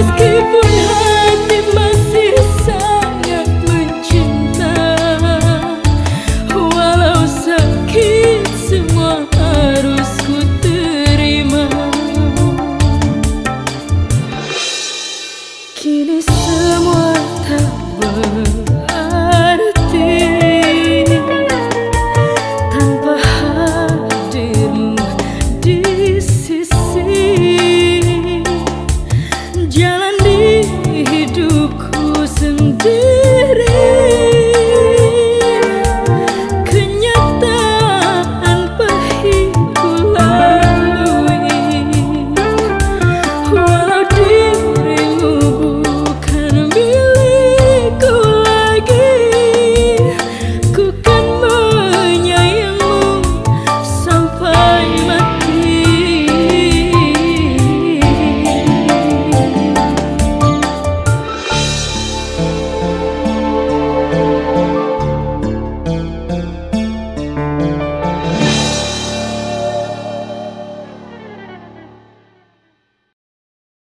Just keep